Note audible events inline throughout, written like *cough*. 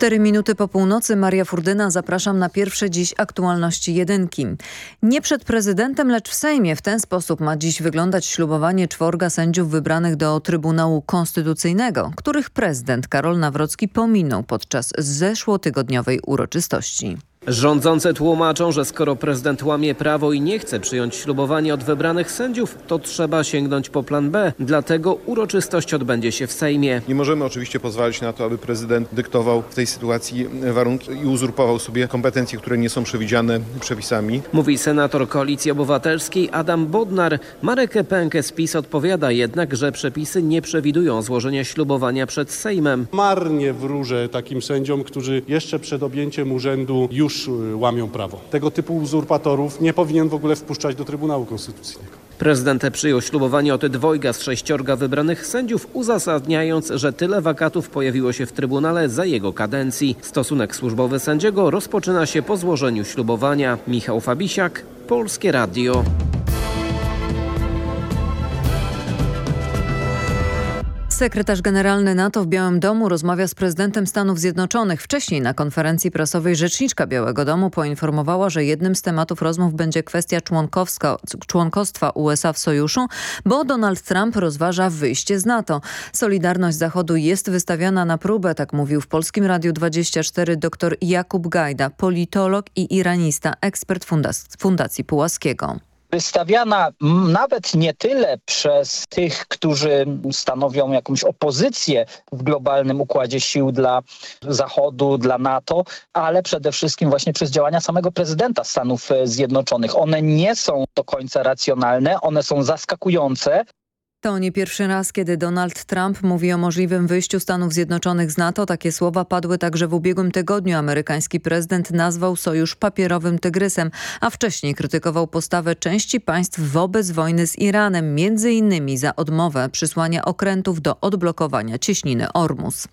Cztery minuty po północy Maria Furdyna zapraszam na pierwsze dziś aktualności jedynki. Nie przed prezydentem, lecz w Sejmie. W ten sposób ma dziś wyglądać ślubowanie czworga sędziów wybranych do Trybunału Konstytucyjnego, których prezydent Karol Nawrocki pominął podczas zeszłotygodniowej uroczystości. Rządzące tłumaczą, że skoro prezydent łamie prawo i nie chce przyjąć ślubowania od wybranych sędziów, to trzeba sięgnąć po plan B. Dlatego uroczystość odbędzie się w Sejmie. Nie możemy oczywiście pozwolić na to, aby prezydent dyktował w tej sytuacji warunki i uzurpował sobie kompetencje, które nie są przewidziane przepisami. Mówi senator Koalicji Obywatelskiej Adam Bodnar. Marek Pękę z PiS odpowiada jednak, że przepisy nie przewidują złożenia ślubowania przed Sejmem. Marnie wróżę takim sędziom, którzy jeszcze przed objęciem urzędu już łamią prawo. Tego typu uzurpatorów nie powinien w ogóle wpuszczać do Trybunału Konstytucyjnego. Prezydent przyjął ślubowanie od dwojga z sześciorga wybranych sędziów, uzasadniając, że tyle wakatów pojawiło się w Trybunale za jego kadencji. Stosunek służbowy sędziego rozpoczyna się po złożeniu ślubowania. Michał Fabisiak, Polskie Radio. Sekretarz generalny NATO w Białym Domu rozmawia z prezydentem Stanów Zjednoczonych. Wcześniej na konferencji prasowej rzeczniczka Białego Domu poinformowała, że jednym z tematów rozmów będzie kwestia członkostwa USA w sojuszu, bo Donald Trump rozważa wyjście z NATO. Solidarność Zachodu jest wystawiana na próbę, tak mówił w Polskim Radiu 24 dr Jakub Gajda, politolog i iranista, ekspert Fundacji Pułaskiego wystawiana nawet nie tyle przez tych, którzy stanowią jakąś opozycję w globalnym układzie sił dla Zachodu, dla NATO, ale przede wszystkim właśnie przez działania samego prezydenta Stanów Zjednoczonych. One nie są do końca racjonalne, one są zaskakujące, to nie pierwszy raz, kiedy Donald Trump mówi o możliwym wyjściu Stanów Zjednoczonych z NATO. Takie słowa padły także w ubiegłym tygodniu. Amerykański prezydent nazwał sojusz papierowym tygrysem, a wcześniej krytykował postawę części państw wobec wojny z Iranem, między innymi za odmowę przysłania okrętów do odblokowania cieśniny Ormus.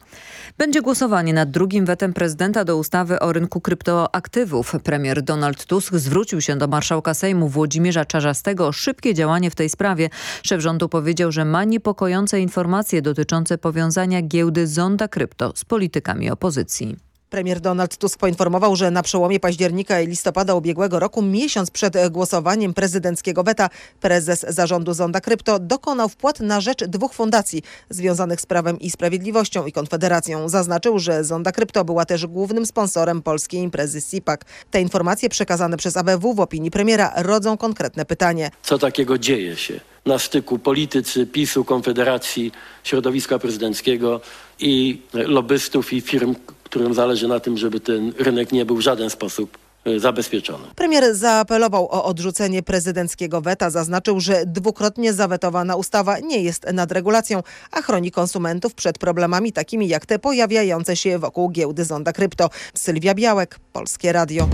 Będzie głosowanie nad drugim wetem prezydenta do ustawy o rynku kryptoaktywów. Premier Donald Tusk zwrócił się do marszałka Sejmu Włodzimierza Czarzastego o szybkie działanie w tej sprawie. Szef rządu powiedział, że ma niepokojące informacje dotyczące powiązania giełdy Zonda Krypto z politykami opozycji. Premier Donald Tusk poinformował, że na przełomie października i listopada ubiegłego roku, miesiąc przed głosowaniem prezydenckiego weta, prezes zarządu Zonda Krypto dokonał wpłat na rzecz dwóch fundacji związanych z Prawem i Sprawiedliwością i Konfederacją. Zaznaczył, że Zonda Krypto była też głównym sponsorem polskiej imprezy SIPAC. Te informacje przekazane przez ABW w opinii premiera rodzą konkretne pytanie. Co takiego dzieje się na styku politycy, PiSu, Konfederacji, środowiska prezydenckiego i lobbystów i firm, którym zależy na tym, żeby ten rynek nie był w żaden sposób e, zabezpieczony. Premier zaapelował o odrzucenie prezydenckiego weta. Zaznaczył, że dwukrotnie zawetowana ustawa nie jest nadregulacją, a chroni konsumentów przed problemami takimi jak te pojawiające się wokół giełdy Zonda Krypto. Sylwia Białek, Polskie Radio.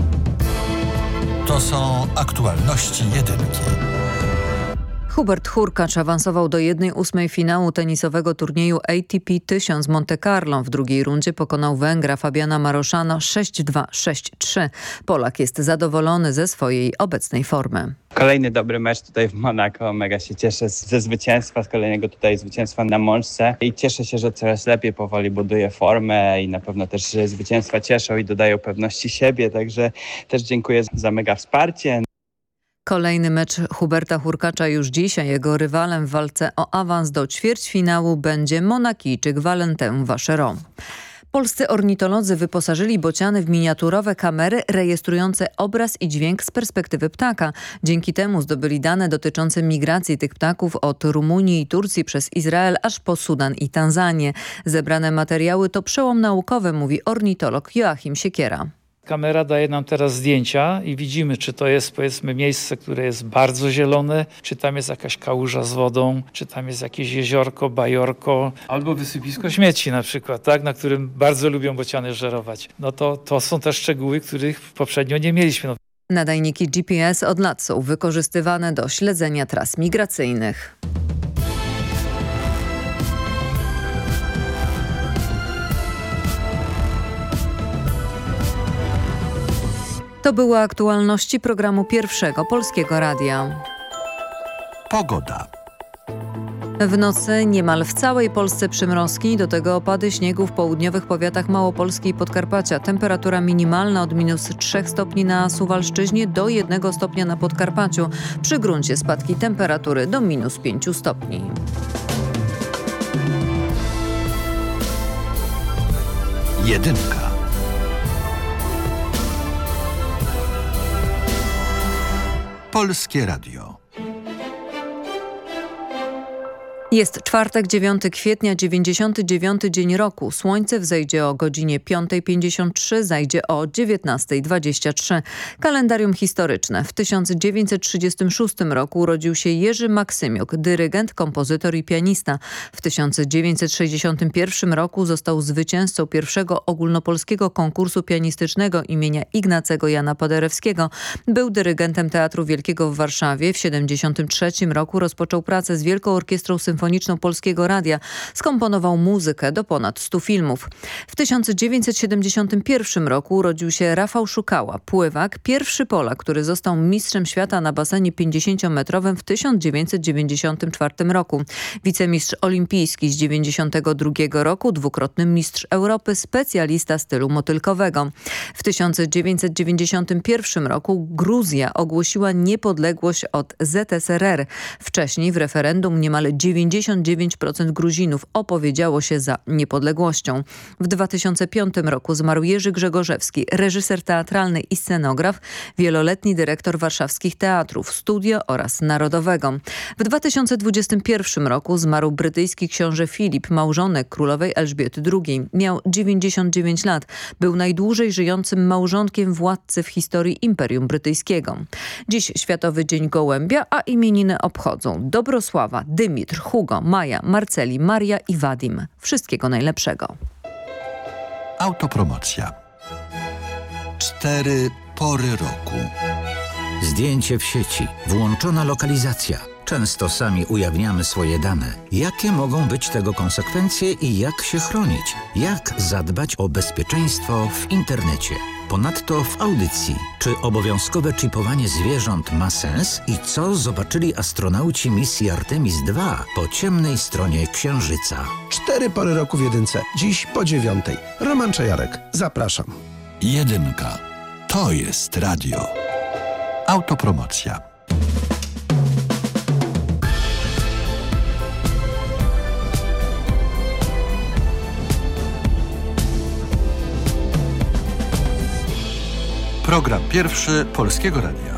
To są aktualności jedynki. Hubert Hurkacz awansował do 1-8 finału tenisowego turnieju ATP 1000 Monte Carlo. W drugiej rundzie pokonał Węgra Fabiana Maroszano 6-2, 6-3. Polak jest zadowolony ze swojej obecnej formy. Kolejny dobry mecz tutaj w Monako. Mega się cieszę ze zwycięstwa, z kolejnego tutaj zwycięstwa na Molsce i cieszę się, że coraz lepiej powoli buduje formę i na pewno też zwycięstwa cieszą i dodają pewności siebie, także też dziękuję za mega wsparcie. Kolejny mecz Huberta Hurkacza już dzisiaj. Jego rywalem w walce o awans do ćwierćfinału będzie Monakijczyk Valentin Vacheron. Polscy ornitolodzy wyposażyli bociany w miniaturowe kamery rejestrujące obraz i dźwięk z perspektywy ptaka. Dzięki temu zdobyli dane dotyczące migracji tych ptaków od Rumunii i Turcji przez Izrael aż po Sudan i Tanzanię. Zebrane materiały to przełom naukowy, mówi ornitolog Joachim Siekiera. Kamera daje nam teraz zdjęcia i widzimy, czy to jest powiedzmy miejsce, które jest bardzo zielone, czy tam jest jakaś kałuża z wodą, czy tam jest jakieś jeziorko, bajorko, albo wysypisko śmieci na przykład, tak, na którym bardzo lubią bociany żerować. No to, to są te szczegóły, których poprzednio nie mieliśmy. No. Nadajniki GPS od lat są wykorzystywane do śledzenia tras migracyjnych. To były aktualności programu Pierwszego Polskiego Radia. Pogoda. W nocy niemal w całej Polsce przymrozki, do tego opady śniegu w południowych powiatach Małopolski i Podkarpacia. Temperatura minimalna od minus 3 stopni na Suwalszczyźnie do 1 stopnia na Podkarpaciu. Przy gruncie spadki temperatury do minus 5 stopni. Jedynka. Polskie Radio. Jest czwartek, 9 kwietnia, 99 dzień roku. Słońce wzejdzie o godzinie 5.53, zajdzie o 19.23. Kalendarium historyczne. W 1936 roku urodził się Jerzy Maksymiuk, dyrygent, kompozytor i pianista. W 1961 roku został zwycięzcą pierwszego ogólnopolskiego konkursu pianistycznego imienia Ignacego Jana Paderewskiego. Był dyrygentem Teatru Wielkiego w Warszawie. W 1973 roku rozpoczął pracę z Wielką Orkiestrą Symfoniczną Polskiego Radia. Skomponował muzykę do ponad 100 filmów. W 1971 roku urodził się Rafał Szukała, pływak, pierwszy Polak, który został mistrzem świata na basenie 50-metrowym w 1994 roku. Wicemistrz olimpijski z 1992 roku, dwukrotny mistrz Europy, specjalista stylu motylkowego. W 1991 roku Gruzja ogłosiła niepodległość od ZSRR. Wcześniej w referendum niemal 90 99% Gruzinów opowiedziało się za niepodległością. W 2005 roku zmarł Jerzy Grzegorzewski, reżyser teatralny i scenograf, wieloletni dyrektor warszawskich teatrów, studio oraz narodowego. W 2021 roku zmarł brytyjski książę Filip, małżonek królowej Elżbiety II. Miał 99 lat. Był najdłużej żyjącym małżonkiem władcy w historii Imperium Brytyjskiego. Dziś Światowy Dzień Gołębia, a imieniny obchodzą Dobrosława, Dymitr, Hugo, Maja, Marceli, Maria i Wadim. Wszystkiego najlepszego. Autopromocja. Cztery pory roku. Zdjęcie w sieci, włączona lokalizacja. Często sami ujawniamy swoje dane. Jakie mogą być tego konsekwencje i jak się chronić? Jak zadbać o bezpieczeństwo w internecie? Ponadto w audycji, czy obowiązkowe chipowanie zwierząt ma sens i co zobaczyli astronauci misji Artemis II po ciemnej stronie Księżyca? Cztery pory roku w jedynce. Dziś po dziewiątej. Roman Czajarek. Zapraszam. Jedynka. To jest radio. Autopromocja. Program pierwszy Polskiego Radia.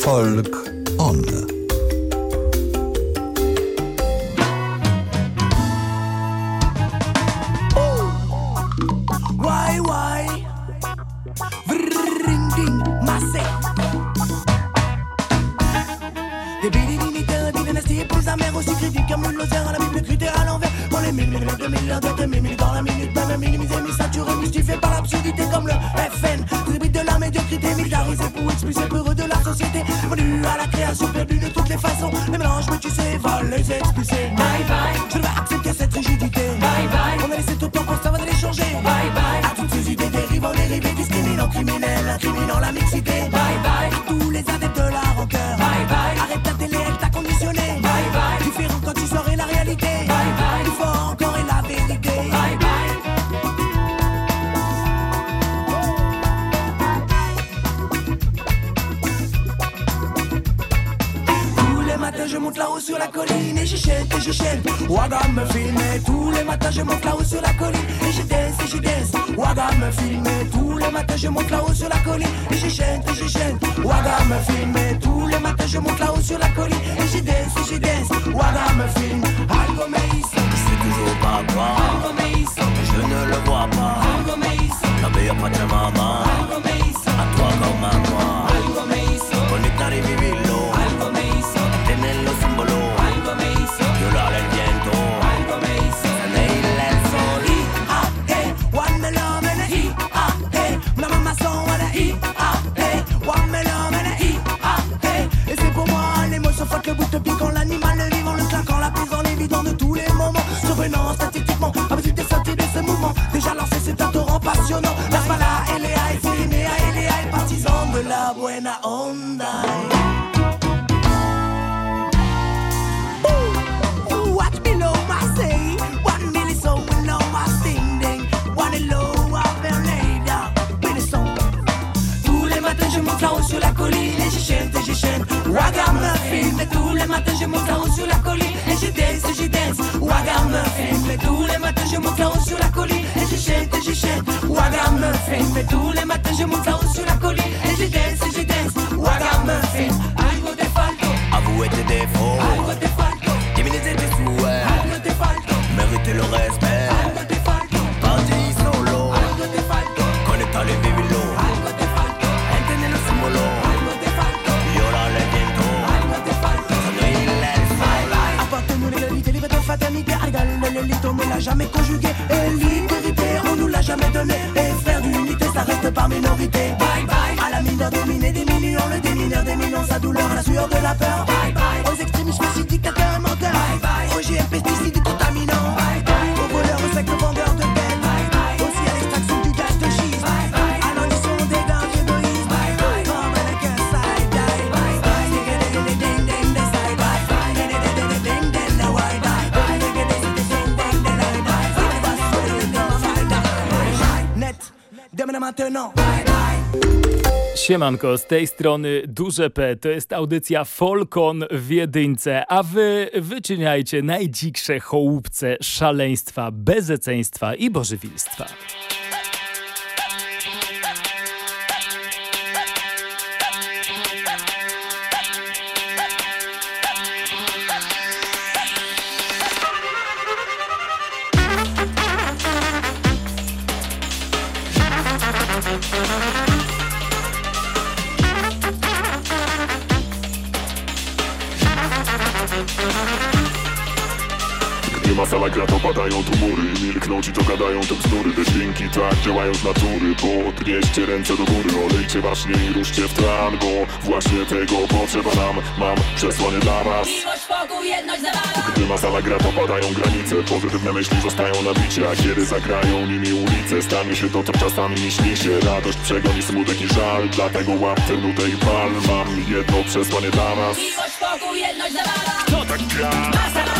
Folk je je danse. Waga me filmer. Tous les matins je monte là-haut sur la colline et j'échaîne et j'échaîne. Waga me filmer. Tous les matins je monte là-haut sur la colline et je danse et je danse. Waga me filme. Algo me hizo. Je sais toujours pas quoi. Algo me hizo. Je ne le vois pas. Algo me hizo. La bella Pachamama. Algo me onda. Ooh, my say. One so my. One low, up Tous les matins, je monte sur la colline et je chante et je chante. Mais tous les matins, je monte sur la colline et je danse et je danse. Mais tous les matins, je sur la colline et je chante et je chante. Tous les matins, je falto, Y ahora le viento, algo te falto sono il sol. Apporte-nous l'égalité, liberté, fraternité. Argal, l'élite, on l'a jamais conjugué. Et liberté, on nous l'a jamais donné. Et faire d'unité, ça reste par minorité. Bye bye. À la mineur dominée des millions Le démineur des millions, sa douleur, la sueur de la peur Siemanko, z tej strony Duże P. To jest audycja Folkon w Jedynce, a wy wyczyniajcie najdziksze chołupce szaleństwa, bezeceństwa i bożywilstwa. Gdy masala gra to padają tu mury Milkną ci to gadają te bzdury. Te dźwięki tak działają z natury Podnieście ręce do góry Olejcie bacznie i ruszcie w tran Bo właśnie tego potrzeba nam. Mam przesłanie dla was. Miłość, pokój, jedność, zabawa Gdy masala gra to padają granice Pozytywne myśli zostają na bicie A kiedy zagrają nimi ulice Stanie się to co czasami mi śni się. Radość przegoni smutek i żal Dlatego łap tę nutę i pal. Mam jedno przesłanie dla was. Miłość, pokój, jedność, zabawa Kto tak gra? Kto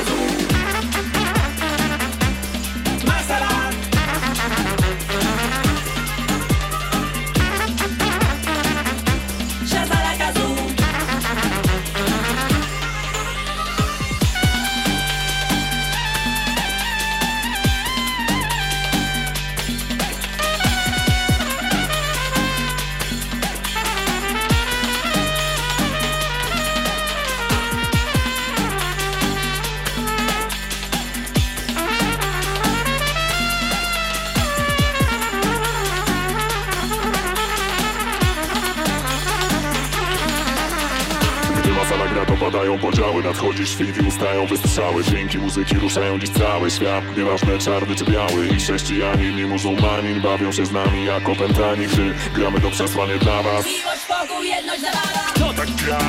Nadchodzi świt i ustają wystrzały Dźwięki muzyki ruszają dziś cały świat. Nieważne czarny czy biały I chrześcijanin i muzułmanin Bawią się z nami jak opętani Gdy gramy to przesłanie dla was. Miłość, pokój, jedność, zabawa. Kto tak gra?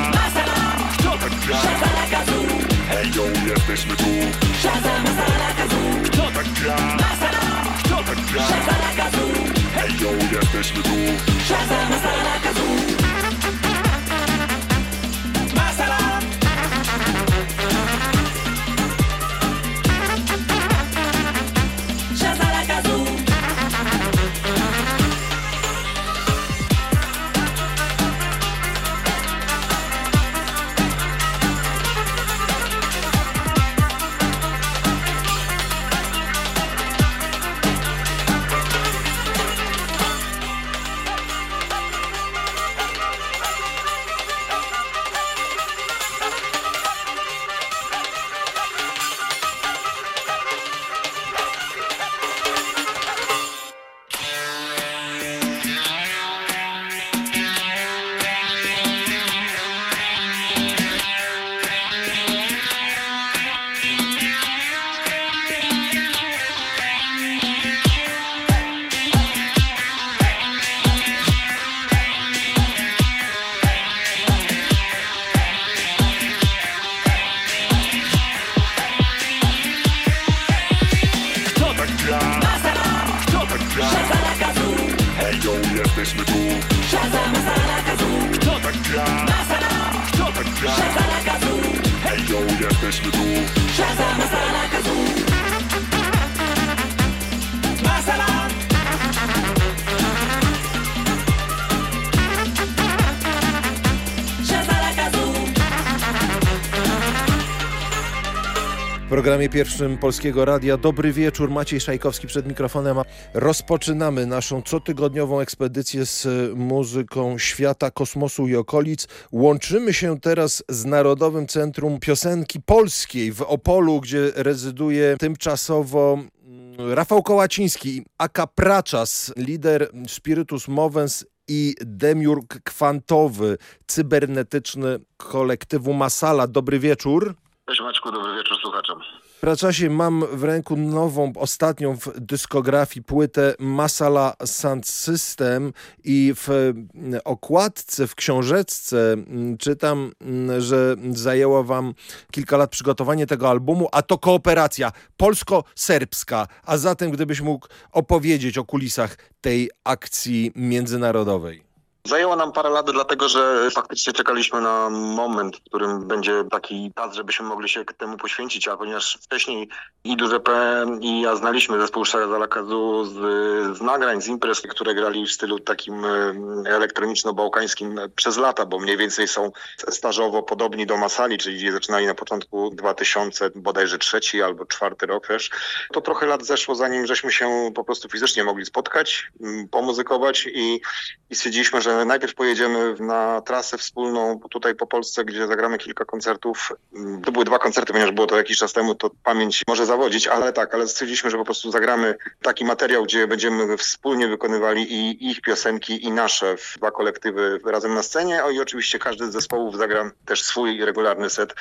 Kto tak gra? Hej yo, jesteśmy tu. Kto tak gra? Kto tak gra? Hej yo, jesteśmy tu. Kto pierwszym Polskiego Radia. Dobry wieczór, Maciej Szajkowski przed mikrofonem. Rozpoczynamy naszą cotygodniową ekspedycję z muzyką świata, kosmosu i okolic. Łączymy się teraz z Narodowym Centrum Piosenki Polskiej w Opolu, gdzie rezyduje tymczasowo mm, Rafał Kołaciński, aka Praczas, lider Spiritus Movens i demiurg kwantowy, cybernetyczny kolektywu Masala. Dobry wieczór. Cześć Maćku, dobry wieczór słuchaczom. Praczasie mam w ręku nową, ostatnią w dyskografii płytę Masala Sound System i w mm, okładce, w książeczce mm, czytam, mm, że zajęło wam kilka lat przygotowanie tego albumu, a to kooperacja polsko-serbska. A zatem gdybyś mógł opowiedzieć o kulisach tej akcji międzynarodowej. Zajęło nam parę lat, dlatego że faktycznie czekaliśmy na moment, w którym będzie taki czas, żebyśmy mogli się temu poświęcić, a ponieważ wcześniej i Duże P i ja znaliśmy zespół Szazalakazu z, z nagrań, z imprez, które grali w stylu takim elektroniczno-bałkańskim przez lata, bo mniej więcej są stażowo podobni do Masali, czyli zaczynali na początku 2000, bodajże trzeci albo czwarty rok też. To trochę lat zeszło, zanim żeśmy się po prostu fizycznie mogli spotkać, m, pomuzykować i, i stwierdziliśmy, że najpierw pojedziemy na trasę wspólną tutaj po Polsce, gdzie zagramy kilka koncertów. Mm, To były dwa koncerty, ponieważ było to jakiś czas temu, to pamięć może zawodzić, ale tak, ale stwierdziliśmy, że po prostu zagramy taki materiał, gdzie będziemy wspólnie wykonywali i ich piosenki, i nasze, w dwa kolektywy razem na scenie, o i oczywiście każdy z zespołów zagra też swój regularny set.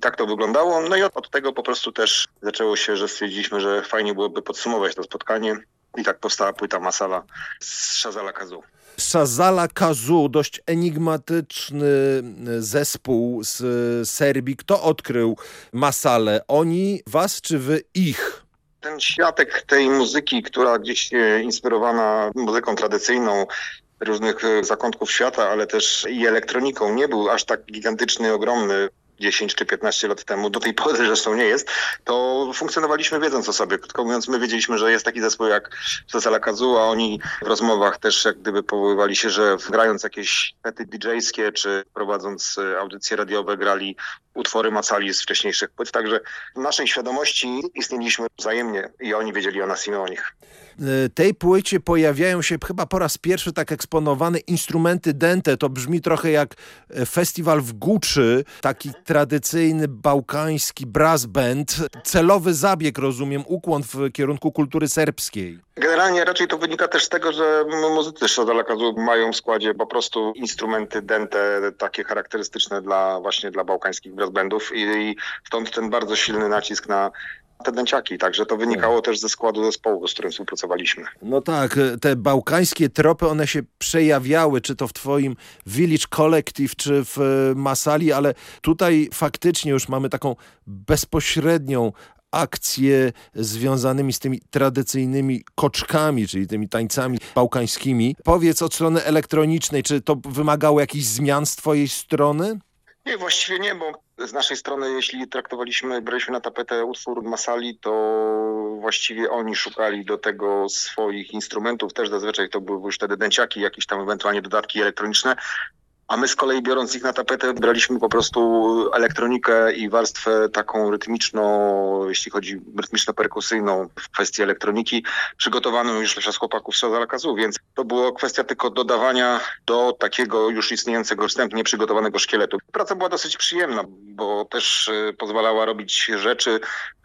Tak to wyglądało. No i od, tego po prostu też zaczęło się, że stwierdziliśmy, że fajnie byłoby podsumować to spotkanie. I tak powstała płyta Masala z Shazala Kazu. Shazala Kazu, dość enigmatyczny zespół z Serbii. Kto odkrył Masalę? Oni, was czy wy ich? Ten światek tej muzyki, która gdzieś e, inspirowana muzyką tradycyjną różnych e, zakątków świata, ale też i elektroniką, nie był aż tak gigantyczny, ogromny. 10 czy 15 lat temu, do tej pory zresztą nie jest, to funkcjonowaliśmy wiedząc o sobie. Krótko mówiąc, my wiedzieliśmy, że jest taki zespół jak Cezala Kazu, a oni w rozmowach też jak gdyby powoływali się, że grając jakieś sety DJ-skie, czy prowadząc audycje radiowe, grali utwory Macali z wcześniejszych płyt. Także w naszej świadomości istnieliśmy wzajemnie i oni wiedzieli o nas i my o nich. E, tej płycie pojawiają się chyba po raz pierwszy tak eksponowane instrumenty dente. To brzmi trochę jak e, festiwal w Guczy, taki tradycyjny bałkański brass band. Celowy zabieg, rozumiem, ukłon w kierunku kultury serbskiej. Generalnie raczej to wynika też z tego, że muzycy Shazala Kazu mają w składzie po prostu instrumenty dente, takie charakterystyczne dla właśnie dla bałkańskich brass bandów i, i stąd ten bardzo silny nacisk na te dęciaki. Także to wynikało też ze składu zespołu, z którym współpracowaliśmy. No tak, e, te bałkańskie tropy, one się przejawiały, czy to w twoim Village Collective, czy w e, Masali, ale tutaj faktycznie już mamy taką bezpośrednią akcje związanymi z tymi tradycyjnymi koczkami, czyli tymi tańcami bałkańskimi. Powiedz od strony elektronicznej, czy to wymagało jakichś zmian z twojej strony? Nie, właściwie nie, bo z naszej strony, jeśli traktowaliśmy, braliśmy na tapetę utwór Masali, to właściwie oni szukali do tego swoich instrumentów. Też zazwyczaj to były już wtedy dęciaki, jakieś tam ewentualnie dodatki elektroniczne. A my z kolei biorąc ich na tapetę, braliśmy po prostu elektronikę i warstwę taką rytmiczną, jeśli chodzi rytmiczno-perkusyjną w kwestii elektroniki, przygotowaną już przez chłopaków z Shazala Kazu, więc to było kwestia tylko dodawania do takiego już istniejącego wstępnie przygotowanego szkieletu. Praca była dosyć przyjemna, bo też y, pozwalała robić rzeczy,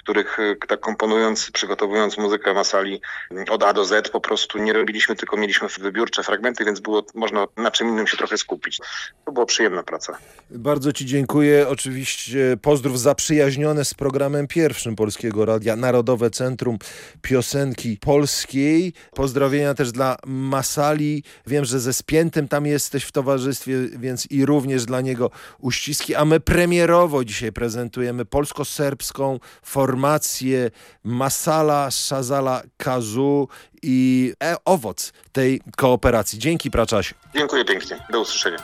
których y, tak komponując, przygotowując muzykę Masali y, od A do Z po prostu nie robiliśmy, tylko mieliśmy wybiórcze fragmenty, więc było można na czym innym się trochę skupić. To była przyjemna praca. Bardzo Ci dziękuję. Oczywiście pozdrów zaprzyjaźnione z programem pierwszym Polskiego Radia, Narodowe Centrum Piosenki Polskiej. Pozdrowienia też dla Masali. Wiem, że ze Spiętym tam jesteś w towarzystwie, więc i również dla niego uściski. A my premierowo dzisiaj prezentujemy polsko-serbską formację Masala Shazala Kazu i e, owoc tej kooperacji. Dzięki Praczasie. Dziękuję pięknie. Do usłyszenia.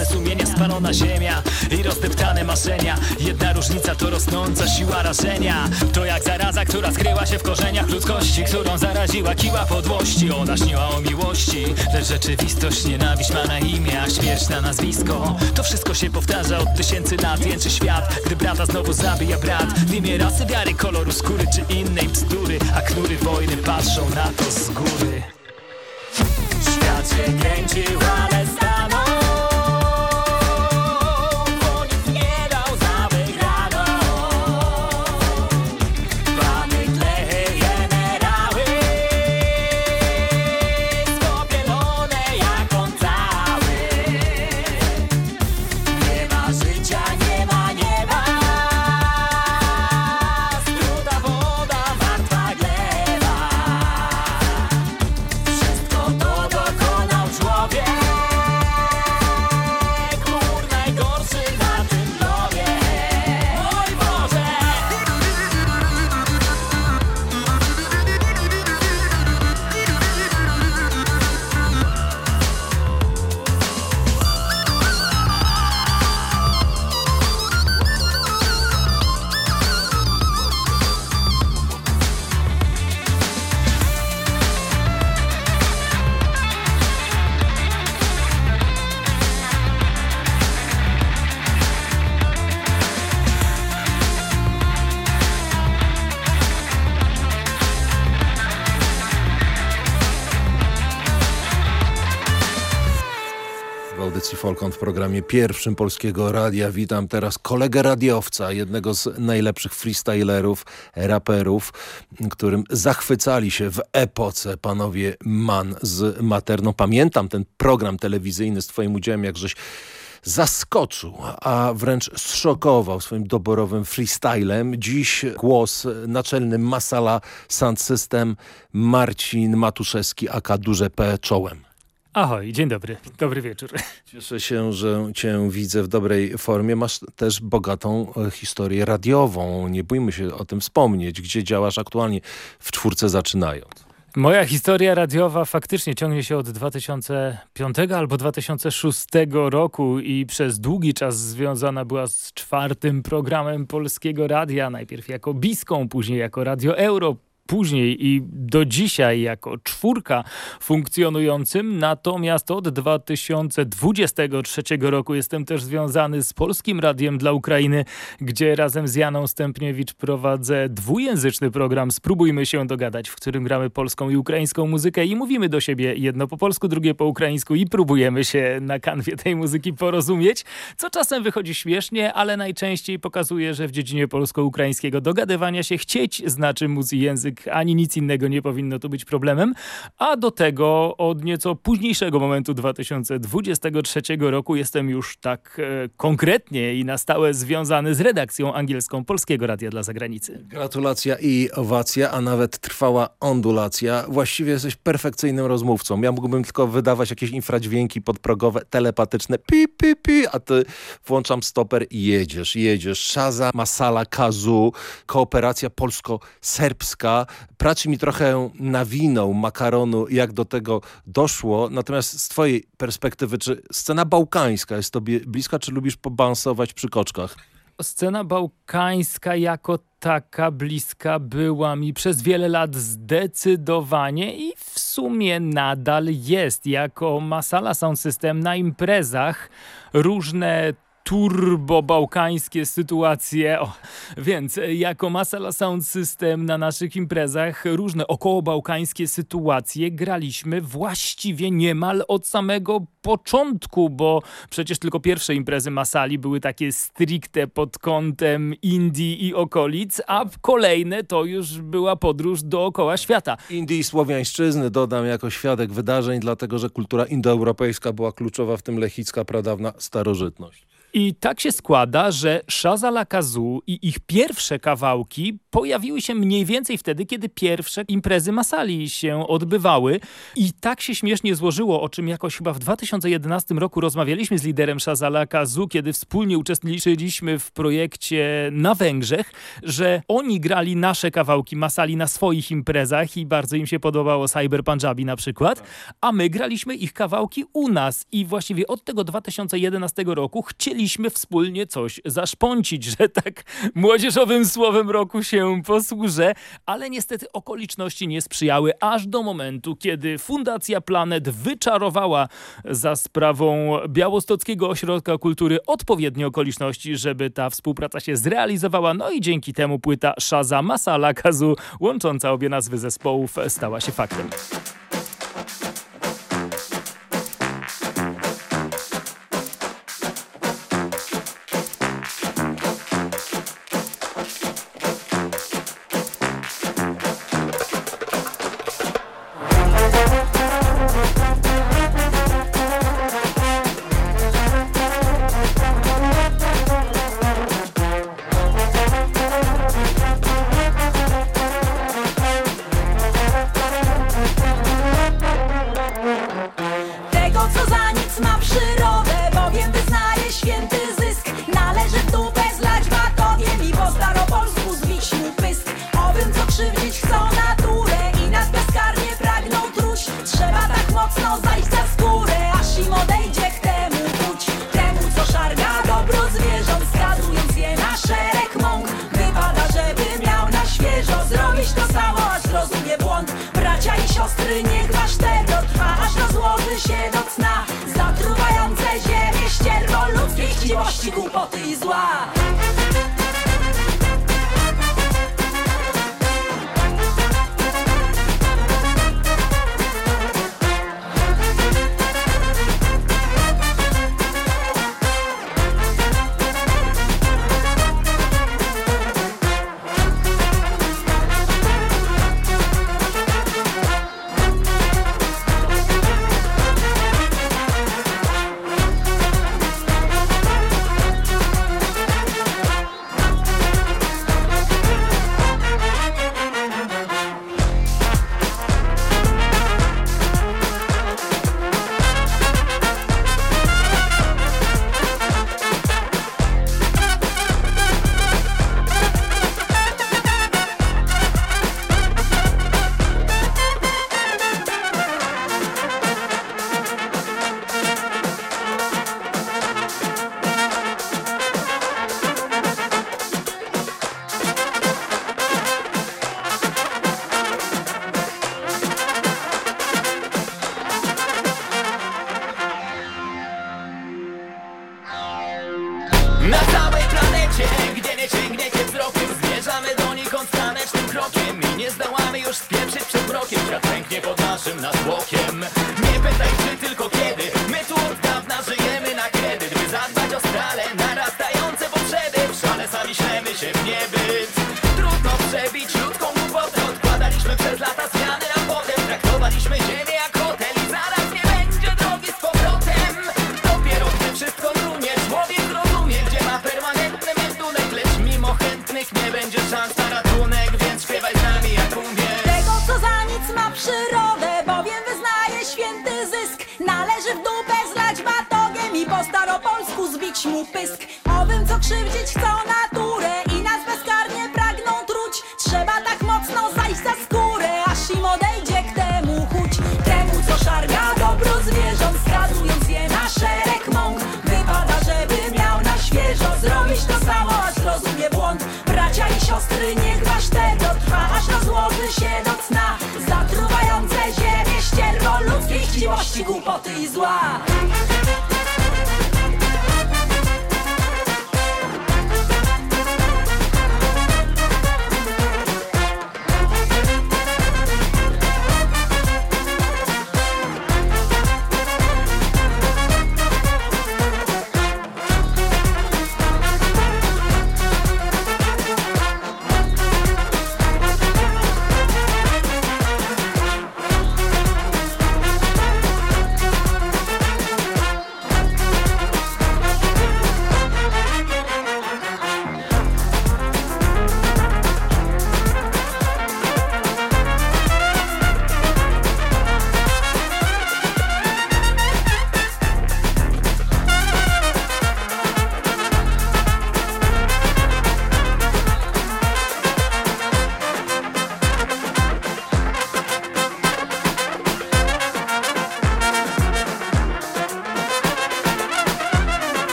Zaszmacone sumienia Spalona ziemia i rozdeptane marzenia. Jedna różnica to rosnąca siła rażenia. To jak zaraza, która skryła się w korzeniach ludzkości Którą zaraziła kiła podłości. Ona śniła o miłości Lecz rzeczywistość nienawiść ma na imię A śmierć na nazwisko. To wszystko się powtarza od tysięcy lat. Jęczy świat, gdy brata znowu zabija brat. W imię rasy, wiary, koloru skóry Czy innej bzdury A knury wojny patrzą na to z góry. Świat się kręcił, w programie pierwszym Polskiego Radia witam teraz kolegę radiowca, jednego z najlepszych freestylerów, raperów, którym zachwycali się w epoce panowie Man z Materną. Pamiętam ten program telewizyjny z twoim udziałem, jakżeś zaskoczył, a wręcz zszokował swoim doborowym freestylem. Dziś głos naczelny Masala Sound System Marcin Matuszewski, aka Duże P czołem. Ahoj, dzień dobry, dobry wieczór. *laughs* Cieszę się, że Cię widzę w dobrej formie. Masz też bogatą e, historię radiową. Nie bójmy się o tym wspomnieć. Gdzie działasz aktualnie w czwórce zaczynając? Moja historia radiowa faktycznie ciągnie się od 2005 albo 2006 roku i przez długi czas związana była z czwartym programem Polskiego Radia. Najpierw jako Biską, później jako Radio Euro, później i do dzisiaj jako czwórka funkcjonującym, natomiast od 2023 roku jestem też związany z Polskim Radiem dla Ukrainy, gdzie razem z Janą Stępniewicz prowadzę dwujęzyczny program Spróbujmy się dogadać, w którym gramy polską i ukraińską muzykę i mówimy do siebie jedno po polsku, drugie po ukraińsku i próbujemy się na kanwie tej muzyki porozumieć, co czasem wychodzi śmiesznie, ale najczęściej pokazuje, że w dziedzinie polsko-ukraińskiego dogadywania się chcieć znaczy móc i język ani nic innego nie powinno tu być problemem. A do tego od nieco późniejszego momentu 2023 roku jestem już tak e, konkretnie i na stałe związany z redakcją angielską Polskiego Radia dla Zagranicy. Gratulacja i owacja, a nawet trwała ondulacja. Właściwie jesteś perfekcyjnym rozmówcą. Ja mógłbym tylko wydawać jakieś infradźwięki podprogowe, telepatyczne, pi, pi, pi, a ty włączam stoper i jedziesz, jedziesz. Szaza, masala, kazu, kooperacja polsko-serbska. Praczy mi trochę nawinął makaronu, jak do tego doszło. Natomiast z twojej perspektywy, czy scena bałkańska jest tobie bliska, czy lubisz pobansować przy koczkach? Scena bałkańska jako taka bliska była mi przez wiele lat zdecydowanie i w sumie nadal jest. Jako Masala Sound System na imprezach różne turbo-bałkańskie sytuacje. O, więc jako Masala Sound System na naszych imprezach różne około-bałkańskie sytuacje graliśmy właściwie niemal od samego początku, bo przecież tylko pierwsze imprezy Masali były takie stricte pod kątem Indii i okolic, a kolejne to już była podróż dookoła świata. Indii i Słowiańszczyzny dodam jako świadek wydarzeń, dlatego że kultura indoeuropejska była kluczowa, w tym lechicka pradawna starożytność. I tak się składa, że Shazala Kazoo i ich pierwsze kawałki pojawiły się mniej więcej wtedy, kiedy pierwsze imprezy Masali się odbywały. I tak się śmiesznie złożyło, o czym jakoś chyba w 2011 roku rozmawialiśmy z liderem Shazala Kazoo, kiedy wspólnie uczestniczyliśmy w projekcie na Węgrzech, że oni grali nasze kawałki Masali na swoich imprezach i bardzo im się podobało Cyber Punjabi na przykład, a my graliśmy ich kawałki u nas. I właściwie od tego 2011 roku chcieli mogliśmy wspólnie coś zaszpącić, że tak młodzieżowym słowem roku się posłużę, ale niestety okoliczności nie sprzyjały aż do momentu, kiedy Fundacja Planet wyczarowała za sprawą Białostockiego Ośrodka Kultury odpowiednie okoliczności, żeby ta współpraca się zrealizowała, no i dzięki temu płyta Szaza Masala Kazu łącząca obie nazwy zespołów stała się faktem.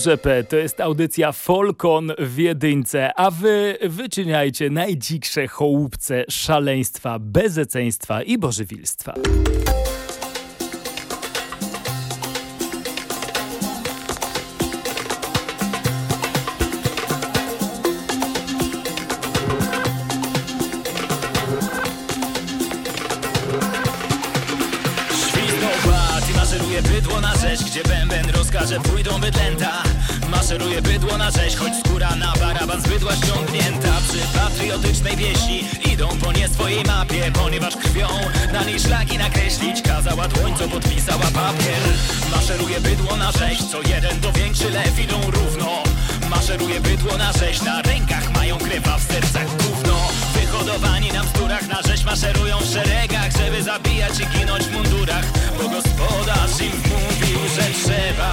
Duże to jest audycja Folkon w Jedynce, a wy wyczyniajcie najdziksze chołupce szaleństwa, bezeceństwa i bożywilstwa. Co podpisała papier. Maszeruje bydło na rzeź Co jeden to większy lew idą równo. Maszeruje bydło na rzeź Na rękach mają krew, a w sercach gówno. Wyhodowani na bzdurach Na rzeź maszerują w szeregach Żeby zabijać i ginąć w mundurach. Bo gospodarz im mówił, że trzeba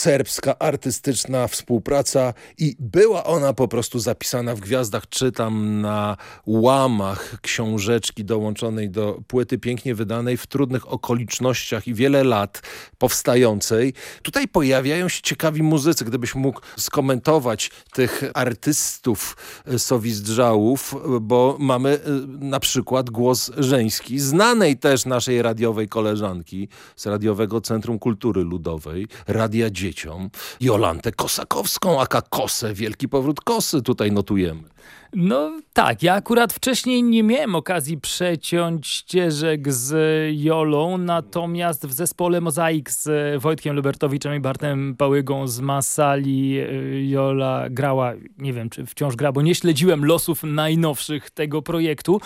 polsko-serbska artystyczna współpraca i była ona po prostu zapisana w gwiazdach, czytam na łamach książeczki dołączonej do płyty pięknie wydanej w trudnych okolicznościach i wiele lat powstającej. Tutaj pojawiają się ciekawi muzycy. Gdybyś mógł skomentować tych artystów sowizdrzałów, bo mamy e, na przykład głos żeński, znanej też naszej radiowej koleżanki z Radiowego Centrum Kultury Ludowej, Radia Dzieciom, Jolantę Kosakowską, aka Kosę, Wielki Powrót Kosy tutaj notujemy. No tak, ja akurat wcześniej nie miałem okazji przeciąć ścieżek z Jolą, natomiast w zespole Mozaik z Wojtkiem Lubertowiczem i Bartem Pałygą z Masali y, Jola grała, nie wiem czy wciąż gra, bo nie śledziłem losów najnowszych tego projektu.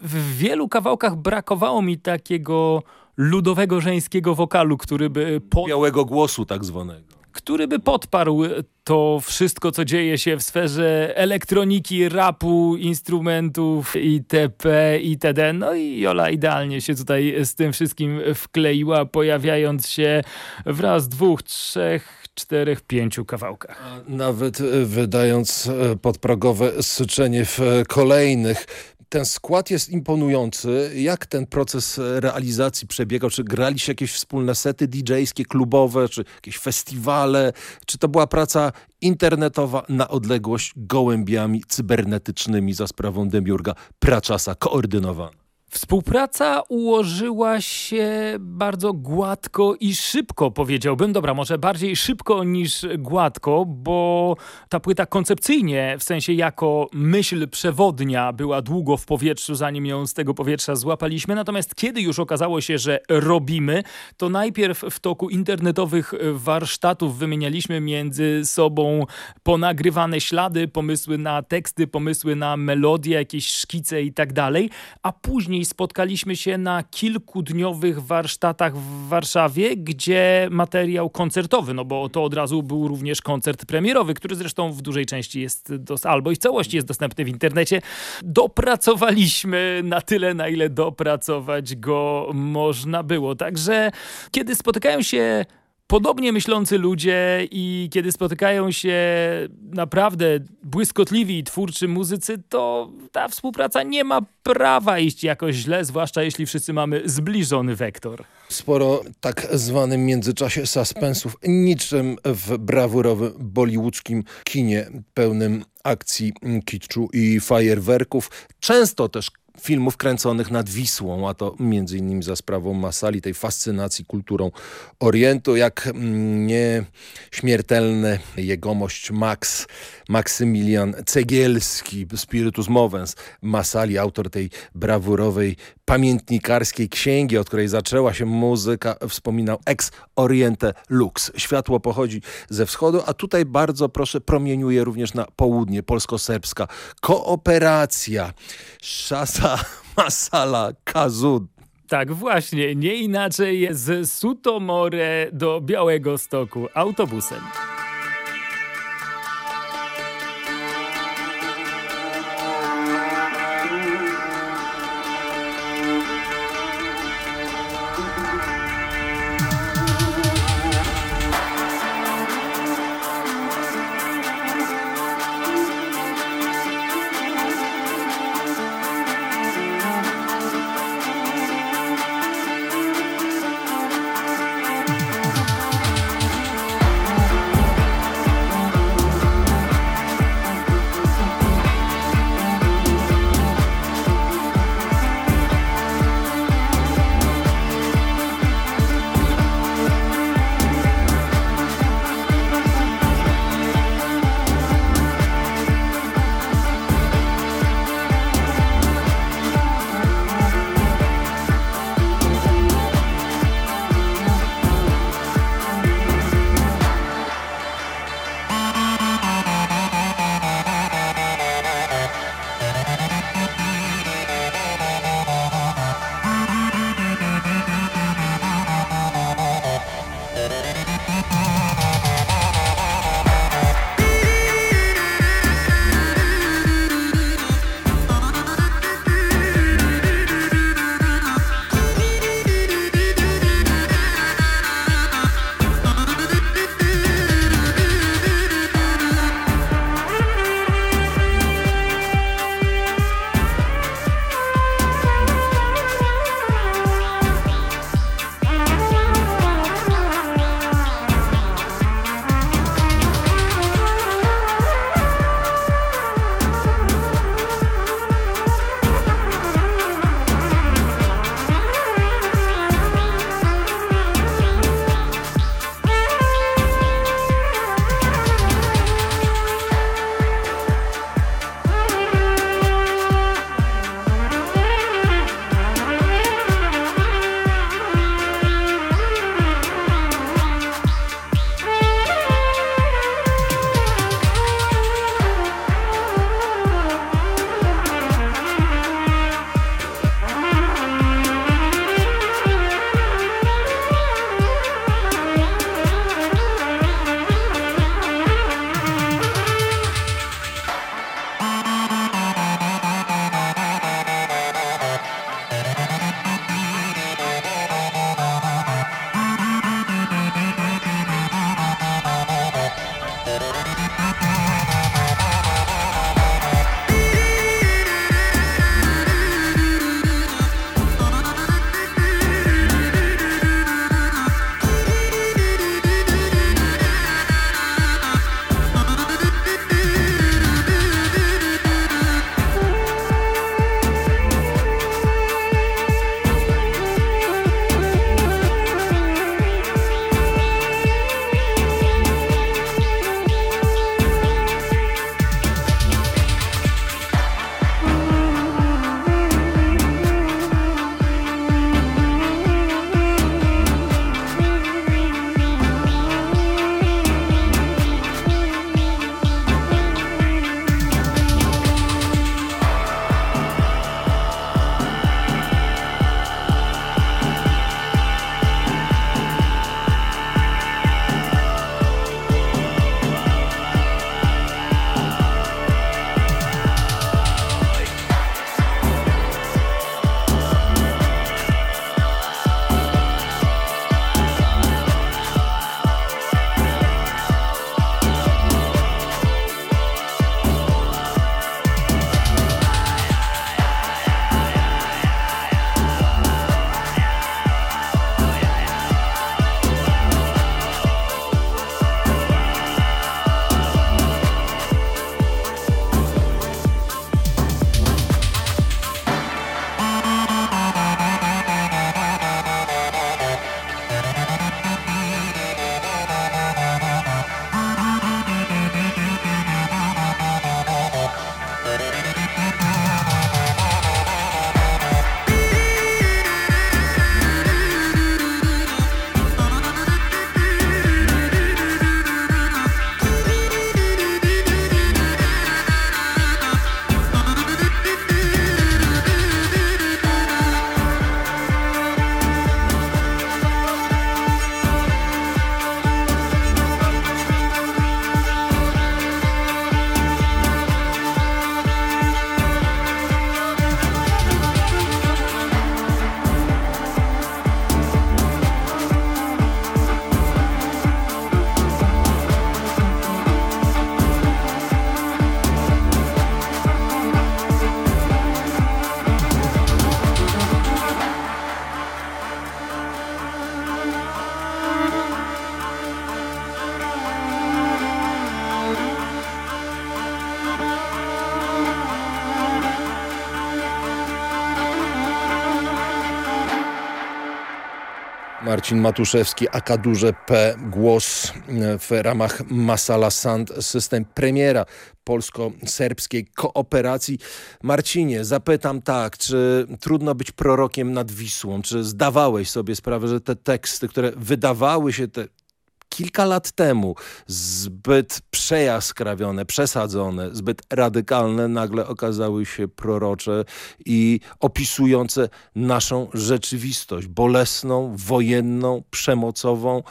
W wielu kawałkach brakowało mi takiego ludowego żeńskiego wokalu, który by... Po... Białego głosu tak zwanego który by podparł to wszystko, co dzieje się w sferze elektroniki, rapu, instrumentów itp. itd. No i Jola idealnie się tutaj z tym wszystkim wkleiła, pojawiając się wraz dwóch, trzech, czterech, pięciu kawałkach. Nawet wydając podprogowe syczenie w kolejnych ten skład jest imponujący. Jak ten proces realizacji przebiegał? Czy graliście jakieś wspólne sety DJ-skie, klubowe, czy jakieś festiwale? Czy to była praca internetowa na odległość gołębiami cybernetycznymi za sprawą Demiurga Praczasa koordynowana? Współpraca ułożyła się bardzo gładko i szybko, powiedziałbym. Dobra, może bardziej szybko niż gładko, bo ta płyta koncepcyjnie, w sensie jako myśl przewodnia, była długo w powietrzu, zanim ją z tego powietrza złapaliśmy. Natomiast kiedy już okazało się, że robimy, to najpierw w toku internetowych warsztatów wymienialiśmy między sobą ponagrywane ślady, pomysły na teksty, pomysły na melodie, jakieś szkice i tak dalej, a później spotkaliśmy się na kilkudniowych warsztatach w Warszawie, gdzie materiał koncertowy, no bo to od razu był również koncert premierowy, który zresztą w dużej części jest, dos- albo i w całości jest dostępny w internecie. Dopracowaliśmy na tyle, na ile dopracować go można było. Także kiedy spotykają się podobnie myślący ludzie i kiedy spotykają się naprawdę błyskotliwi i twórczy muzycy, to ta współpraca nie ma prawa iść jakoś źle, zwłaszcza jeśli wszyscy mamy zbliżony wektor. Sporo tak zwanym międzyczasie suspensów, niczym w brawurowym bollywoodzkim kinie pełnym akcji, kiczu i fajerwerków. Często też filmów kręconych nad Wisłą, a to między innymi za sprawą Masali, tej fascynacji kulturą Orientu, jak nieśmiertelny jegomość Max, Maksymilian Cegielski, Spiritus Movens, Masali, autor tej brawurowej pamiętnikarskiej księgi, od której zaczęła się muzyka, wspominał Ex Oriente Lux. Światło pochodzi ze wschodu, a tutaj bardzo proszę promieniuje również na południe, polsko-serbska kooperacja. Szasa *laughs* Masala Kazud. Tak, właśnie, nie inaczej z Sutomore do Białego Stoku autobusem. Matuszewski, aka duże P, głos w ramach Masala Sound System, premiera polsko-serbskiej kooperacji. Marcinie, zapytam tak, czy trudno być prorokiem nad Wisłą? Czy zdawałeś sobie sprawę, że te teksty, które wydawały się te kilka lat temu zbyt przejaskrawione, przesadzone, zbyt radykalne, nagle okazały się prorocze i opisujące naszą rzeczywistość, bolesną, wojenną, przemocową,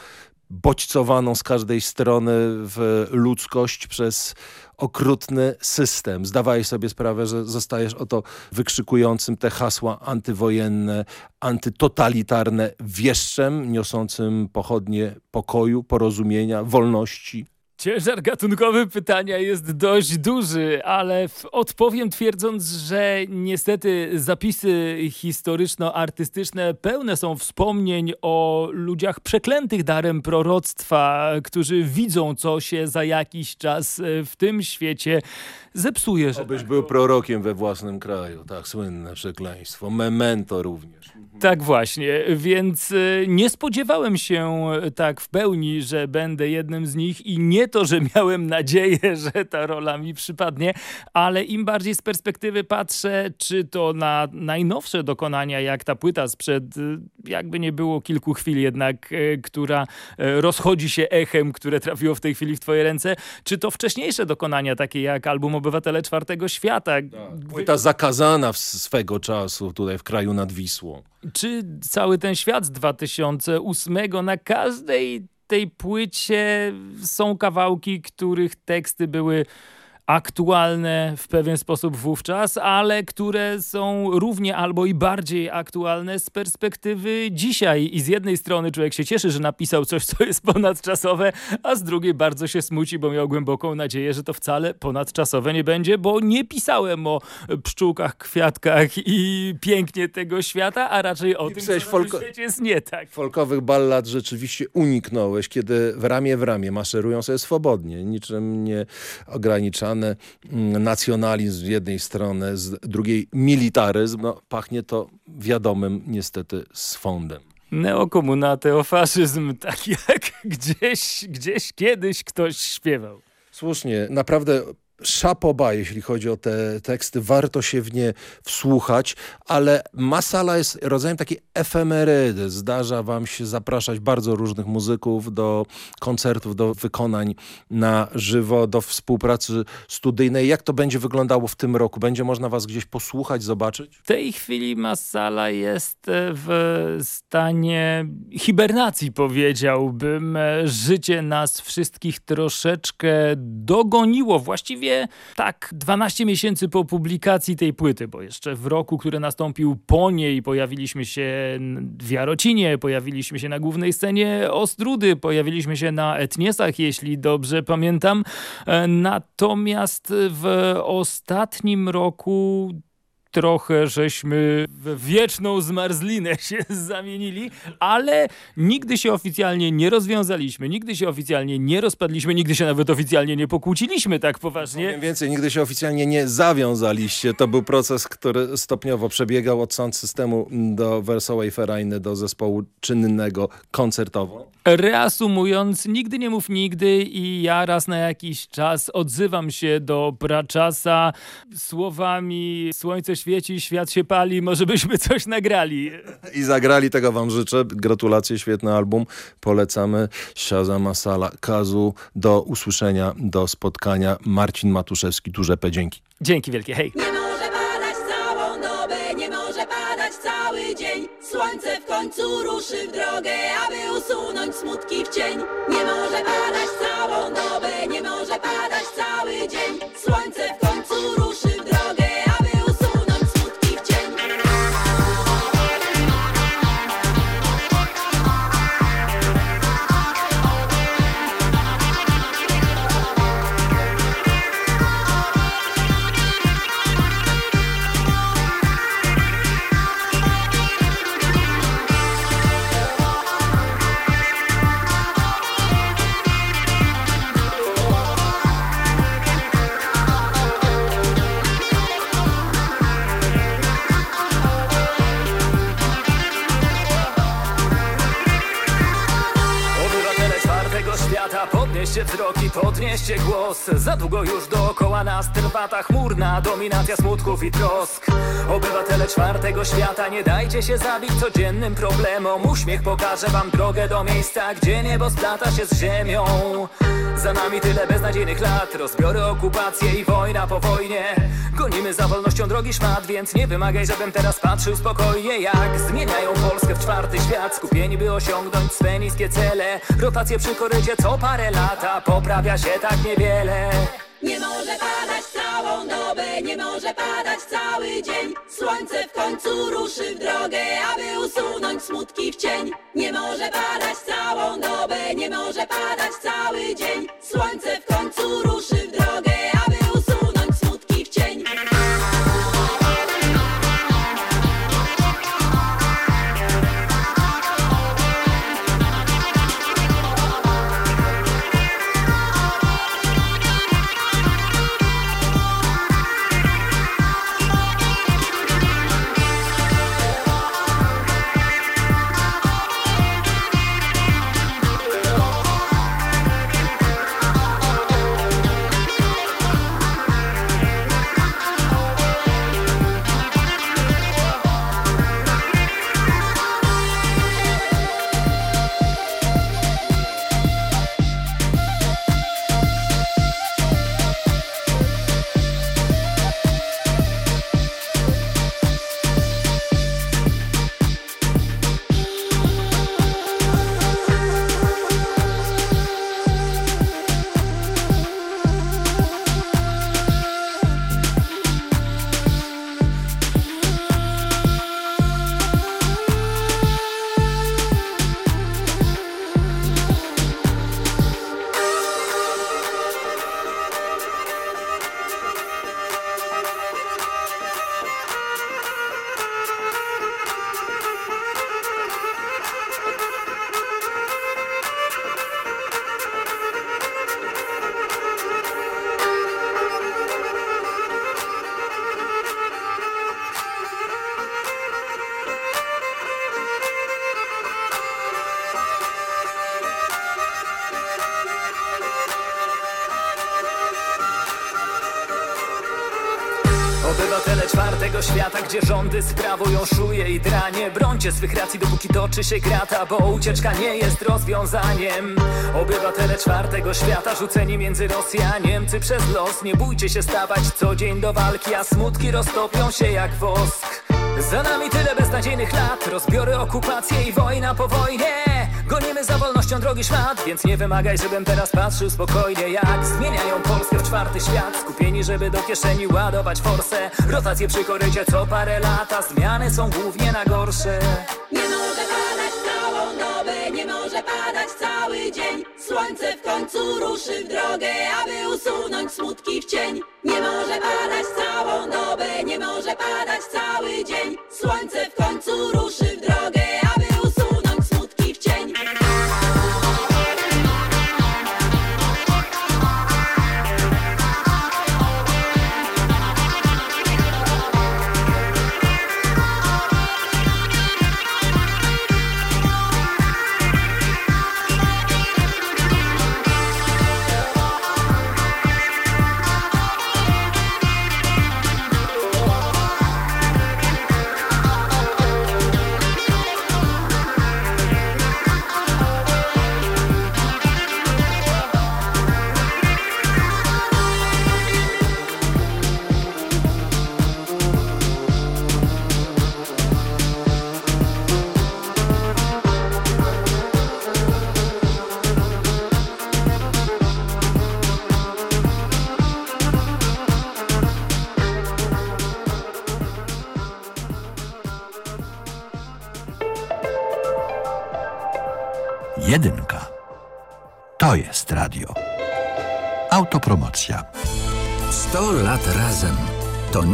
bodźcowaną z każdej strony w ludzkość przez okrutny system. Zdawałeś sobie sprawę, że zostajesz oto wykrzykującym te hasła antywojenne, antytotalitarne wieszczem, niosącym pochodnie pokoju, porozumienia, wolności. Ciężar gatunkowy pytania jest dość duży, ale odpowiem twierdząc, że niestety zapisy historyczno-artystyczne pełne są wspomnień o ludziach przeklętych darem proroctwa, którzy widzą, co się za jakiś czas w tym świecie zepsuje. Że Obyś był prorokiem we własnym kraju, tak, słynne przekleństwo. Memento również. Tak właśnie, więc nie spodziewałem się tak w pełni, że będę jednym z nich i nie to, że miałem nadzieję, *laughs* że ta rola mi przypadnie, ale im bardziej z perspektywy patrzę, czy to na najnowsze dokonania, jak ta płyta sprzed, jakby nie było kilku chwil jednak, która rozchodzi się echem, które trafiło w tej chwili w twoje ręce, czy to wcześniejsze dokonania, takie jak album Obywatele Czwartego Świata. Płyta zakazana swego czasu tutaj w kraju nad Wisłą. Czy cały ten świat z 2008 na każdej tej płycie są kawałki, których teksty były aktualne w pewien sposób wówczas, ale które są równie albo i bardziej aktualne z perspektywy dzisiaj. I z jednej strony człowiek się cieszy, że napisał coś, co jest ponadczasowe, a z drugiej bardzo się smuci, bo miał głęboką nadzieję, że to wcale ponadczasowe nie będzie, bo nie pisałem o pszczółkach, kwiatkach i pięknie tego świata, a raczej o I tym, co folko... w świecie jest nie tak. Folkowych ballad rzeczywiście uniknąłeś, kiedy w ramię w ramię maszerują sobie swobodnie, niczym nie ograniczane nacjonalizm z jednej strony, z drugiej militaryzm, no, pachnie to wiadomym niestety swądem. Neokomuna, teofaszyzm, tak jak gdzieś, gdzieś kiedyś ktoś śpiewał. Słusznie, naprawdę szapoba, jeśli chodzi o te teksty. Warto się w nie wsłuchać, ale Masala jest rodzajem takiej efemerydy. Zdarza wam się zapraszać bardzo różnych muzyków do koncertów, do wykonań na żywo, do współpracy studyjnej. Jak to będzie wyglądało w tym roku? Będzie można was gdzieś posłuchać, zobaczyć? W tej chwili Masala jest w stanie hibernacji, powiedziałbym. Życie nas wszystkich troszeczkę dogoniło. Właściwie tak 12 miesięcy po publikacji tej płyty, bo jeszcze w roku, który nastąpił po niej pojawiliśmy się w Jarocinie, pojawiliśmy się na głównej scenie Ostrudy, pojawiliśmy się na Etniesach, jeśli dobrze pamiętam. E, natomiast w ostatnim roku trochę żeśmy w wieczną zmarzlinę się *laughs* zamienili, ale nigdy się oficjalnie nie rozwiązaliśmy, nigdy się oficjalnie nie rozpadliśmy, nigdy się nawet oficjalnie nie pokłóciliśmy tak poważnie. Powiem więcej, nigdy się oficjalnie nie zawiązaliście. To był proces, który stopniowo przebiegał od sound systemu do Wesołej Ferajny, do zespołu czynnego koncertowo. Reasumując, nigdy nie mów nigdy i ja raz na jakiś czas odzywam się do Braczasa słowami słońce świeci, świat się pali, może byśmy coś nagrali. I zagrali, tego wam życzę. Gratulacje, świetny album. Polecamy Shaza Masala Kazu. Do usłyszenia, do spotkania. Marcin Matuszewski, duże P. Dzięki. Dzięki wielkie, hej. Słońce w końcu ruszy w drogę, aby usunąć smutki w cień. Nie może padać całą dobę, nie może padać cały dzień. Słońce w końcu ruszy Wzroki, podnieście głos. Za długo już dookoła nas trwa ta chmurna dominacja smutków i trosk. Obywatele czwartego świata, nie dajcie się zabić codziennym problemom. Uśmiech pokaże wam drogę do miejsca, gdzie niebo splata się z ziemią Za nami tyle beznadziejnych lat, rozbiory, okupacje i wojna po wojnie. Gonimy za wolnością drogi szmat, więc nie wymagaj, żebym teraz patrzył spokojnie Jak zmieniają Polskę w czwarty świat, skupieni by osiągnąć swe niskie cele. Rotacje przy korycie co parę lata, poprawia się tak niewiele Nie może padać całą dobę, nie może padać cały dzień. Słońce w końcu ruszy w drogę, aby usunąć smutki w cień. Nie może padać całą dobę, nie może padać cały dzień. Słońce w końcu ruszy w drogę, Brońcie swych racji, dopóki toczy się grata, bo ucieczka nie jest rozwiązaniem. Obywatele czwartego świata, rzuceni między Rosję a Niemcy przez los Nie bójcie się stawać co dzień do walki, a smutki roztopią się jak wosk. Za nami tyle beznadziejnych lat, rozbiory, okupacje i wojna po wojnie Gonimy za wolnością drogi szmat, więc nie wymagaj, żebym teraz patrzył spokojnie Jak zmieniają Polskę w czwarty świat Skupieni, żeby do kieszeni ładować forsę Rotacje przy korycie co parę lata Zmiany są głównie na gorsze Nie może padać całą dobę, nie może padać cały dzień. Słońce w końcu ruszy w drogę, aby usunąć smutki w cień. Nie może padać całą dobę, nie może padać cały dzień. Słońce w końcu ruszy w drogę,